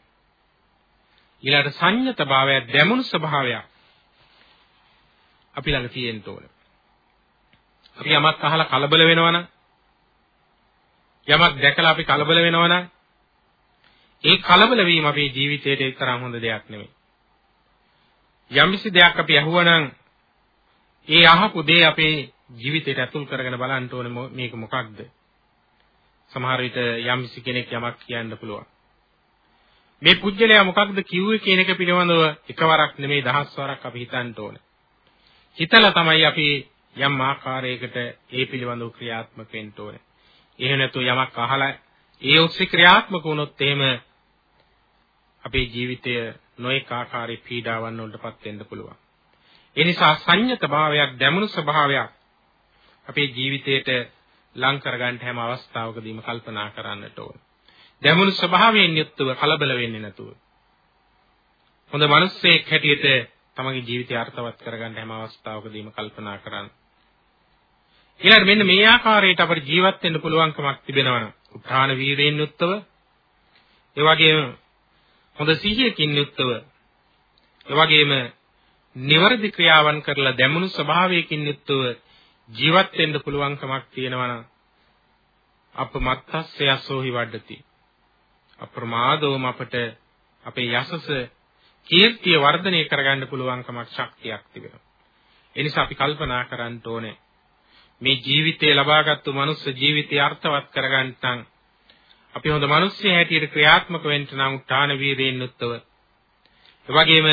ඊළඟට සංයත භාවය දැමුණු ස්වභාවය අපි ළඟ තියෙන්න ඕනේ. අපි යමක් අහලා කලබල වෙනවනම් යමක් දැකලා අපි කලබල වෙනවනම් ඒ කලබල වීම අපේ ජීවිතයට එක්තරා හොඳ දෙයක් නෙමෙයි. යම්කිසි දෙයක් අපි අහුවනම් ඒ අහපු දේ අපේ ජීවිතයට ඇතුල් කරගෙන බලන්න ඕනේ මේක මොකක්ද? සමහර විට යම්කිසි කෙනෙක් යමක් කියන්න පුළුවන්. මේ පුජ්‍යලයා මොකක්ද කිව්වේ කියන එක පිළිබඳව එකවරක් නෙමෙයි දහස් වරක් අපි හිතන්න ඕනේ. හිතලා තමයි අපි යම් ආකාරයකට ඒ පිළිබඳව ක්‍රියාත්මක වෙන්න ඕනේ. එහෙම නැතු යමක් අහලා ඒ ඔස්සේ ක්‍රියාත්මක වුණොත් එහෙම අපේ ජීවිතය නොඑක ආකාරයේ පීඩාවන් වලටපත් වෙන්න පුළුවන්. ඒ නිසා සංයත භාවයක් දැමුණු ස්වභාවයක් අපේ ජීවිතයට ලං කරගන්න හැම අවස්ථාවකදීම කල්පනා කරන්නට ඕන. දැමුණු ස්වභාවයෙන් යුක්තව කලබල වෙන්නේ නැතුව. හොඳ මිනිස්සෙක් හැටියට තමගේ ජීවිතය අර්ථවත් කරගන්න හැම අවස්ථාවකදීම කල්පනා කරන්න. ඊළඟ මෙන්න මේ ආකාරයට අපිට ජීවත් වෙන්න පුළුවන්කමක් තිබෙනවා. උත්හාන වීරයෙන් යුක්තව ඒ වගේම හොඳ සිහියකින් යුක්තව ඒ වගේම නිවර්දි ක්‍රියාවන් කරලා දැමුණු ස්වභාවයකින් යුක්තව ජීවත් වෙන්න පුළුවන්කමක් තියෙනවා නම් අපමත්තස්ස යසෝහි වඩති අප්‍රමාදවම අපට අපේ යසස කීර්තිය වර්ධනය කරගන්න පුළුවන්කමක් ශක්තියක් තිබෙනවා. ඒ නිසා අපි කල්පනා කරන්න ඕනේ මේ ජීවිතය ලබාගත්තු මනුස්ස ජීවිතය අර්ථවත් කරගන්න නම් අපි හොඳ මිනිස්සු හැටියට ක්‍රියාත්මක වෙන්න නම් උත්හාන වීරයෙන් යුක්තව එවැගේම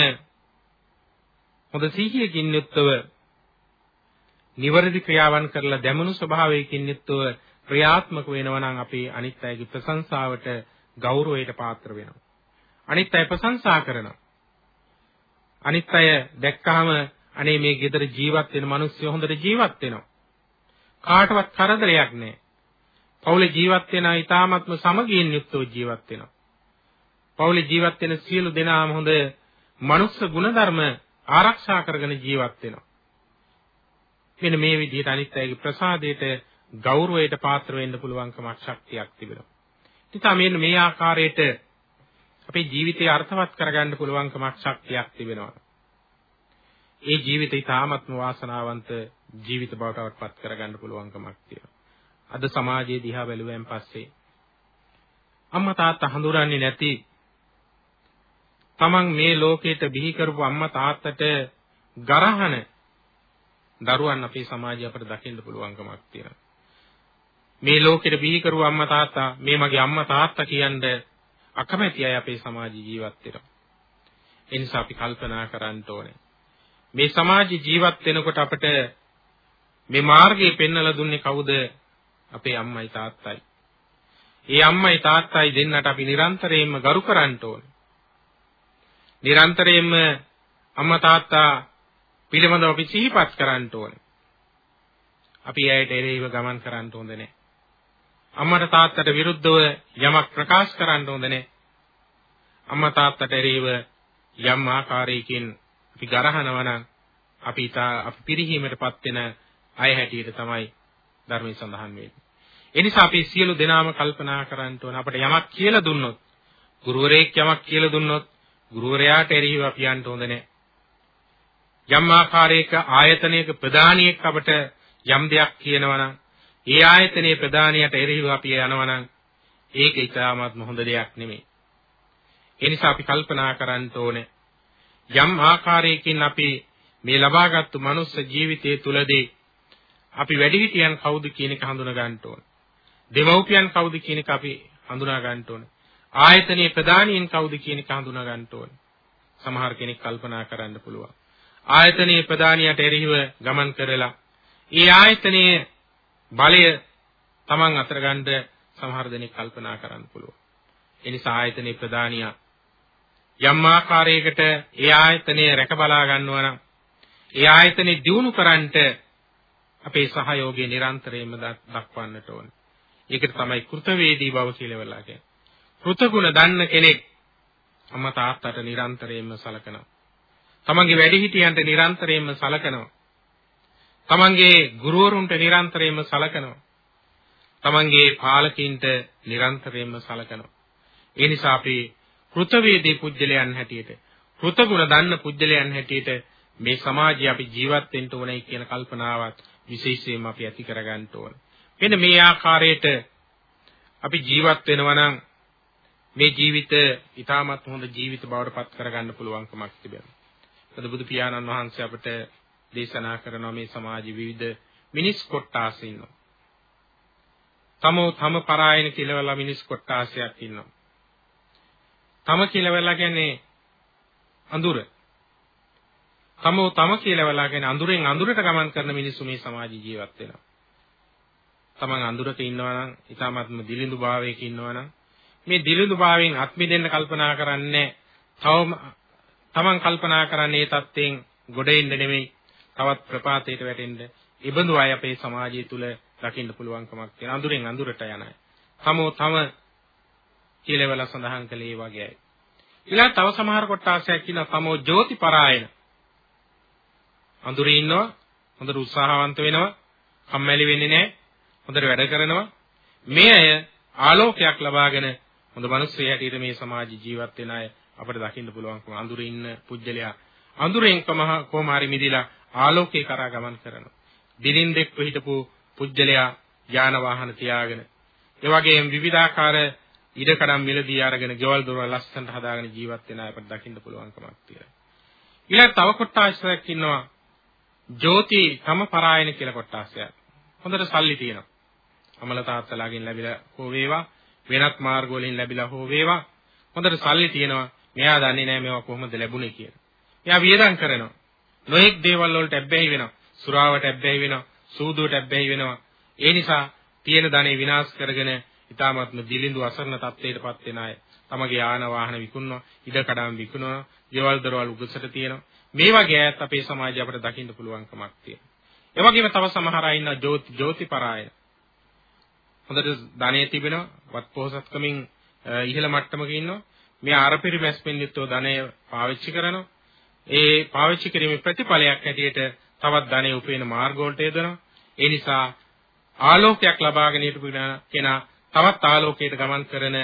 හොඳ සිහියකින් යුක්තව නිවැරදි ක්‍රියාවන් කරලා දැමුණු ස්වභාවයකින් යුක්තව ක්‍රියාත්මක වෙනවා නම් අපි අනිත් අයගේ ප්‍රශංසාවට ගෞරවයට පාත්‍ර වෙනවා. අනිත් අය ප්‍රශංසා කරනවා. අනිත් අය දැක්කහම අනේ මේ ගෙදර ජීවත් වෙන මිනිස්සු හොඳට ජීවත් වෙනවා. කාටවත් කරදරයක් නැහැ. පවුලේ ජීවත් වෙන අය ඊ타ත්ම සමගියෙන් යුක්තව ජීවත් වෙනවා. පවුලේ ජීවත් වෙන සියලු දෙනාම හොඳ මනුස්ස ගුණධර්ම ආරක්ෂා කරගෙන ජීවත් වෙනවා. මෙන්න මේ විදිහට අනිත් අයගේ ප්‍රසාදයට ගෞරවයට පාත්‍ර වෙන්න පුළුවන්කමක් ශක්තියක් තිබෙනවා. ඉතින් මෙන්න මේ ආකාරයට අපේ ජීවිතය අර්ථවත් කරගන්න පුළුවන්කමක් ශක්තියක් තිබෙනවා. ඒ ජීවිතය තාමත්ම වාසනාවන්ත ජීවිත බවට පත් කරගන්න පුළුවන්කමක් තියෙනවා. අද සමාජයේ දිහා බැලුවෙන් පස්සේ අම්මා තාත්තා හඳුරන්නේ නැති තමන් මේ ලෝකයට බිහි කරපු අම්මා තාත්තට ගරහන දරුවන් අපේ සමාජය අපට දකින්න පුළුවන්කමක් තියෙනවා. මේ ලෝකෙට බිහි කරුව අම්මා තාත්තා මේ මගේ අම්මා තාත්තා කියන්නේ අකමැති අය අපේ සමාජයේ ජීවත් වෙනවා. ඒ නිසා අපි කල්පනා කරන්න ඕනේ. මේ සමාජ ජීවත් වෙනකොට අපිට මේ මාර්ගය පෙන්වලා දුන්නේ කවුද? අපේ අම්මයි තාත්තයි. ඒ අම්මයි තාත්තයි දෙන්නට අපි නිරන්තරයෙන්ම ගරු කරන්න ඕනේ. නිරන්තරයෙන්ම අම්මා තාත්තා පිළිබඳව අපි සිහිපත් කරන්න ඕනේ. අපි ඇයට එරෙහිව ගමන් කරන්න හොඳ නැහැ. අම්මට තාත්තට විරුද්ධව යමක් ප්‍රකාශ කරන්න හොඳ නැහැ. අම්මා තාත්තට එරෙහිව යම් ආකාරයකින් අපි ගරහනවා නම් අපි අපි පිරිහීමටපත් වෙන අය හැටියට තමයි ධර්මයේ සඳහන් වෙන්නේ. ඒ නිසා අපි සියලු දෙනාම කල්පනා කරන්න ඕන අපිට යමක් කියලා දුන්නොත් ගුරුවරයෙක් යමක් කියලා දුන්නොත් ගුරුවරයාට එරෙහිව අපි යන්න හොඳ නැහැ. යම් ආකාරයක ආයතනයක ප්‍රධානියෙක් අපට යම් දෙයක් කියනවා නම් ඒ ආයතනයේ ප්‍රධානියට එරෙහිව අපි යනවා නම් ඒක ඉතාමත් හොඳ දෙයක් නෙමෙයි. ඒ නිසා අපි කල්පනා කරන්න ඕනේ යම් ආකාරයකින් අපි මේ ලබාගත්තු මනුස්ස ජීවිතයේ තුලදී අපි වැඩිහිටියන් කවුද කියන එක හඳුනා ගන්න ඕනේ. දෙමව්පියන් කවුද කියන එක අපි හඳුනා ගන්න ඕනේ. ආයතනයේ ප්‍රධානීන් කවුද කියන එක හඳුනා ගන්න ඕනේ. සමහර කෙනෙක් කල්පනා කරන්න පුළුවන්. ආයතනයේ ප්‍රධානියට එරෙහිව ගමන් කරලා ඒ ආයතනයේ බලය Taman අතර ගන්න සමහර දෙනෙක් කල්පනා කරන්න පුළුවන්. ඒ නිසා ආයතනයේ ප්‍රධානියා යම් ආකාරයකට ඒ ආයතනය රැක බලා ගන්නවා නම් ඒ ආයතනේ දියුණු කරන්නට අපේ සහයෝගය නිරන්තරයෙන්ම දක්වන්නට ඕන. ඒකට තමයි කෘතවේදී බව කියලා වෙලා කියන්නේ. කෘතගුණ දන්න කෙනෙක් අම්මා තාත්තට නිරන්තරයෙන්ම සලකනවා. තමන්ගේ වැඩිහිටියන්ට නිරන්තරයෙන්ම සලකනවා. තමන්ගේ ගුරුවරුන්ට නිරන්තරයෙන්ම සලකනවා. තමන්ගේ පාලකින්ට නිරන්තරයෙන්ම සලකනවා. ඒ නිසා අපි කෘතවේදී පුජ්‍යලයන් හැටියට කෘතගුණ දන්න පුජ්‍යලයන් හැටියට මේ සමාජයේ අපි ජීවත් වෙන්න ඕනේ කියන කල්පනාවත් විශේෂයෙන්ම අපි ඇති කරගන්න ඕනේ. මෙන්න මේ ආකාරයට අපි ජීවත් වෙනවා නම් මේ ජීවිත ඊටමත් හොඳ ජීවිත බවට පත් කරගන්න පුළුවන්කමක් තිබෙනවා. අද බුදු පියාණන් වහන්සේ අපට දේශනා කරන මේ සමාජයේ විවිධ මිනිස් කොට්ටාස ඉන්නවා. තමෝ තම පරායන කියලා මිනිස් කොට්ටාසයක් ඉන්නවා. තම කියලා කියන්නේ අඳුර. තමෝ තම කියලා වෙලා කියන්නේ අඳුරෙන් අඳුරට ගමන් කරන මිනිස්සු මේ සමාජ ජීවත් වෙනවා. තමන් අඳුරක ඉන්නවා නම් ඊටාත්ම දිලිඳු භාවයක ඉන්නවා නම් මේ දිලිඳු භාවයෙන් අත්මි දෙන්න කල්පනා කරන්නේ තවම තමන් කල්පනා කරන්නේ ඒ தත්යෙන් ගොඩ එන්න නෙමෙයි තවත් ප්‍රපාතයට වැටෙන්න. ඉබඳු අය අපේ සමාජය තුල දකින්න පුළුවන්කමක් තියෙන අඳුරෙන් අඳුරට යන අය. තමෝ තම කියලා වල සඳහන් කළේ වගේයි. ඊළඟ තව සමහර කොටාසයක් කියනවා තමෝ ජෝති පරායන අඳුරේ ඉන්නවා හොඳට උත්සාහවන්ත වෙනවා කම්මැලි වෙන්නේ නැහැ හොඳට වැඩ කරනවා මේ අය ආලෝකයක් ලබාගෙන හොඳ මිනිස්සු හැටියට මේ සමාජ ජීවත් වෙන අය අපිට දකින්න පුළුවන්කම අඳුරේ ඉන්න පුජ්‍යලයා අඳුරෙන් කොහොම හරි මිදිලා ආලෝකේ කරා ගමන් කරනවා දිලින්දෙක් හිටපු පුජ්‍යලයා යාන වාහන තියාගෙන ඒ වගේම විවිධාකාර ඉඩකඩම් මිලදී අරගෙන ගෙවල් දොරවල් ලස්සනට හදාගෙන ජීවත් වෙන අය අපිට දකින්න පුළුවන්කමක් තියෙනවා ඊළඟ තව කොටාශයක් ඉන්නවා ජෝති තම පරායන කියලා කොටාසයක්. හොඳට සල්ලි තියෙනවා. අමල තාත්තලාගෙන් ලැබිලා හෝ වේවා වෙනත් මාර්ග වලින් ලැබිලා හෝ වේවා හොඳට සල්ලි තියෙනවා. මෙයා දන්නේ නැහැ මේවා කොහොමද ලැබුණේ කියලා. එයා වියදම් කරනවා. නොඑක් දේවල් වලට ඇබ්බැහි වෙනවා. සුරාවට ඇබ්බැහි වෙනවා. සූදුවට ඇබ්බැහි වෙනවා. ඒ නිසා තියෙන ධනෙ විනාශ කරගෙන ඊ타මත්ම දිලිඳු අසරණ තත්ත්වයටපත් වෙන අය තමගේ යාන වාහන විකුණනවා, ඉඩ කඩම් විකුණනවා, ගෙවල් දොරවල් උගසට තියෙනවා. මේ වගේ අයත් අපේ සමාජය අපිට දකින්න පුළුවන්කමක් තියෙනවා. ඒ වගේම තව සමහර අය ඉන්නවා ජෝති ජෝතිපරායන. හොඳට ධනෙ තිබෙනවා, වත් පොහසත්කමින් ඉහළ මට්ටමක ඉන්නවා. මේ ආරපිරි මැස්පෙන් යුක්තව ධනය පාවිච්චි කරනවා. ඒ පාවිච්චි කිරීමේ ප්‍රතිඵලයක් හැටියට තවත් ධනෙ උපයන මාර්ග වලට යොදනවා. ඒ නිසා ආලෝකයක් ලබාගෙන හිටපු කෙනා තවත් ආලෝකයට ගමන් කරන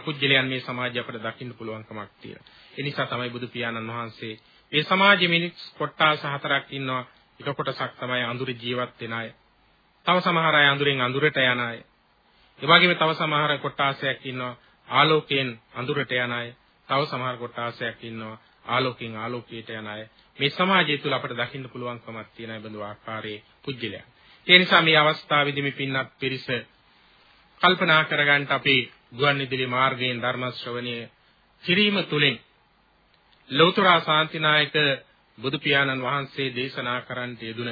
පුජ්‍යලයන් මේ සමාජය අපිට දකින්න පුළුවන්කමක් තියෙනවා. ඒ නිසා තමයි බුදු පියාණන් වහන්සේ මේ සමාජයේ මිනිස් කොට්ටාස හතරක් ඉන්නවා. එක කොටසක් තමයි අඳුර ජීවත් වෙන අය. තව සමහර අය අඳුරෙන් අඳුරට යන අය. ඒ වගේම තව සමහර කොට්ටාසයක් ඉන්නවා ආලෝකයෙන් අඳුරට යන අය. තව සමහර කොට්ටාසයක් ඉන්නවා ආලෝකයෙන් ආලෝකයට යන අය. මේ සමාජය තුළ අපිට දකින්න පුළුවන්කමක් තියෙන බඳු ආකාරයේ පුජ්‍යලයන්. ඒ නිසා මේ අවස්ථාවේදී මේ පින්වත් පිරිස කල්පනා කරගන්න අපේ ගුවන්විදුලි මාර්ගයෙන් ධර්ම ශ්‍රවණය කිරීම තුළින් ලෞතර ශාන්තිනායක බුදු පියාණන් වහන්සේ දේශනා කරන්නට යෙදුන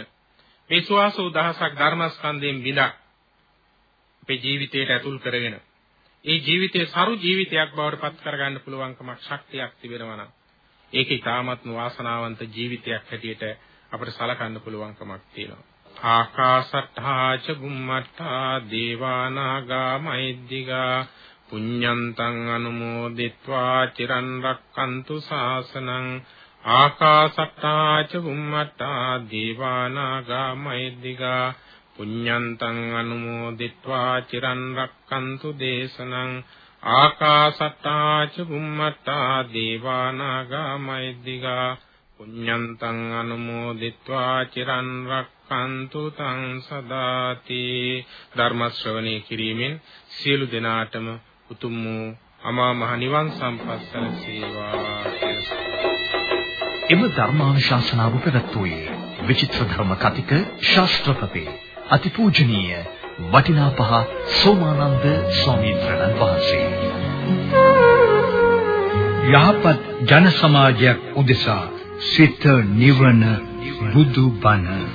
මේ සුවාසෝ දහසක් ධර්මස්කන්ධයෙන් බිඳක් අපේ ජීවිතයට ඇතුල් කරගෙන ඒ ජීවිතයේ සරු ජීවිතයක් බවට පත් කරගන්න පුළුවන්කමක් ශක්තියක් තිබෙනවා නම් ඒක ඉතාමත්ම වාසනාවන්ත ජීවිතයක් හැටියට අපට සලකන්න පුළුවන්කමක් තියෙනවා. ආකාශට්ඨා ච බුම්මට්ඨා දේවානාගා මහිද්దిగා පුඤ්ඤන්තං අනුමෝදිත්වා චිරන් රක්칸තු ශාසනං ආකාශට්ඨා ච බුම්මට්ඨා දේවානාගා මහිද්దిగා පුඤ්ඤන්තං අනුමෝදිත්වා චිරන් රක්칸තු දේශනං ආකාසත්තා ච බුම්මත්තා දේවානාගා මෛද්దిగා පුඤ්ඤන්තං අනුමෝදිත්වා චිරන් රක්칸තු තං සදාති ධර්ම ශ්‍රවණේ කිරීමෙන් සියලු දෙනාටම උතුම් වූ අමා මහ නිවන් සම්පස්සන සේවා. එම ධර්මානුශාසනාව ප්‍රවත්වුවේ විචිත්‍ර ධර්ම කතික ශාස්ත්‍රපති අතිපූජනීය වටිනාපහ සෝමානන්ද ස්වාමීන් වහන්සේ. යහපත් ජන සමාජයක් උදෙසා සිත නිවන බුදු බණ.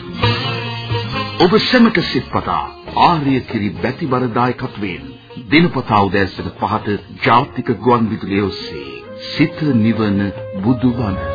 ඔබ සැමට සිත්පතා ආර්ය කිරි බැතිබර දායකත්වයෙන් දිනපතා උදෑසන 5ට ජාතික ගුවන් විදුලිය ඔස්සේ සිත නිවන බුදු බණ.